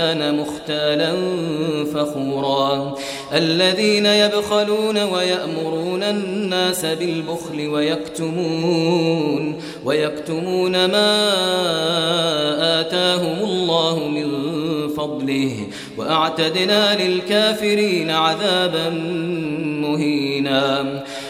كان مختالا فخورا. الذين يبخلون ويأمرون الناس بالبخل ويكتمون ويكتمون ما آتاهم الله من فضله وأعتدنا للكافرين عذابا مهينا.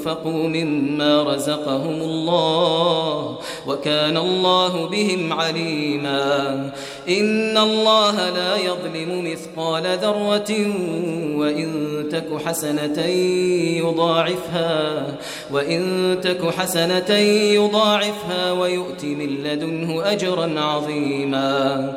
وأنفقوا مما رزقهم الله وكان الله بهم عليما. إن الله لا يظلم مثقال ذرة وإن تك حسنة يضاعفها وإن تك حسنة يضاعفها ويؤتي من لدنه أجرا عظيما.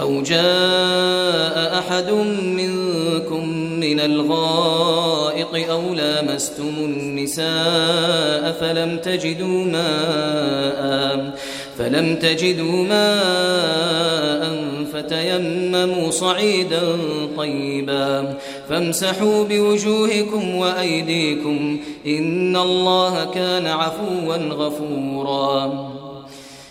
أو جاء أحد منكم من الغائط أو لامستم النساء فلم تجدوا ماء فلم تجدوا ماء فتيمموا صعيدا طيبا. فامسحوا بوجوهكم وأيديكم إن الله كان عفوا غفورا.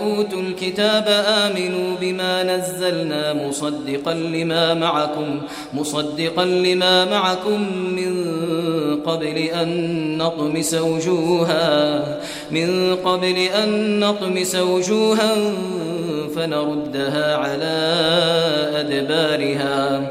أوتوا الكتاب آمنوا بما نزلنا مصدقا لما معكم مصدقا لما معكم من قبل أن نطمس وجوها من قبل أن نطمس وجوها فنردها على أدبارها.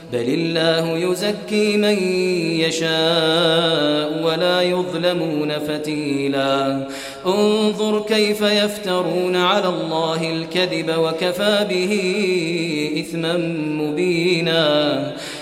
بل الله يزكي من يشاء ولا يظلمون فتيلا. انظر كيف يفترون على الله الكذب وكفى به إثما مبينا.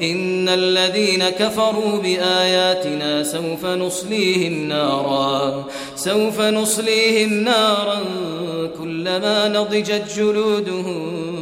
إن الذين كفروا بآياتنا سوف نصليهم نارا سوف نصليهم نارا كلما نضجت جلودهم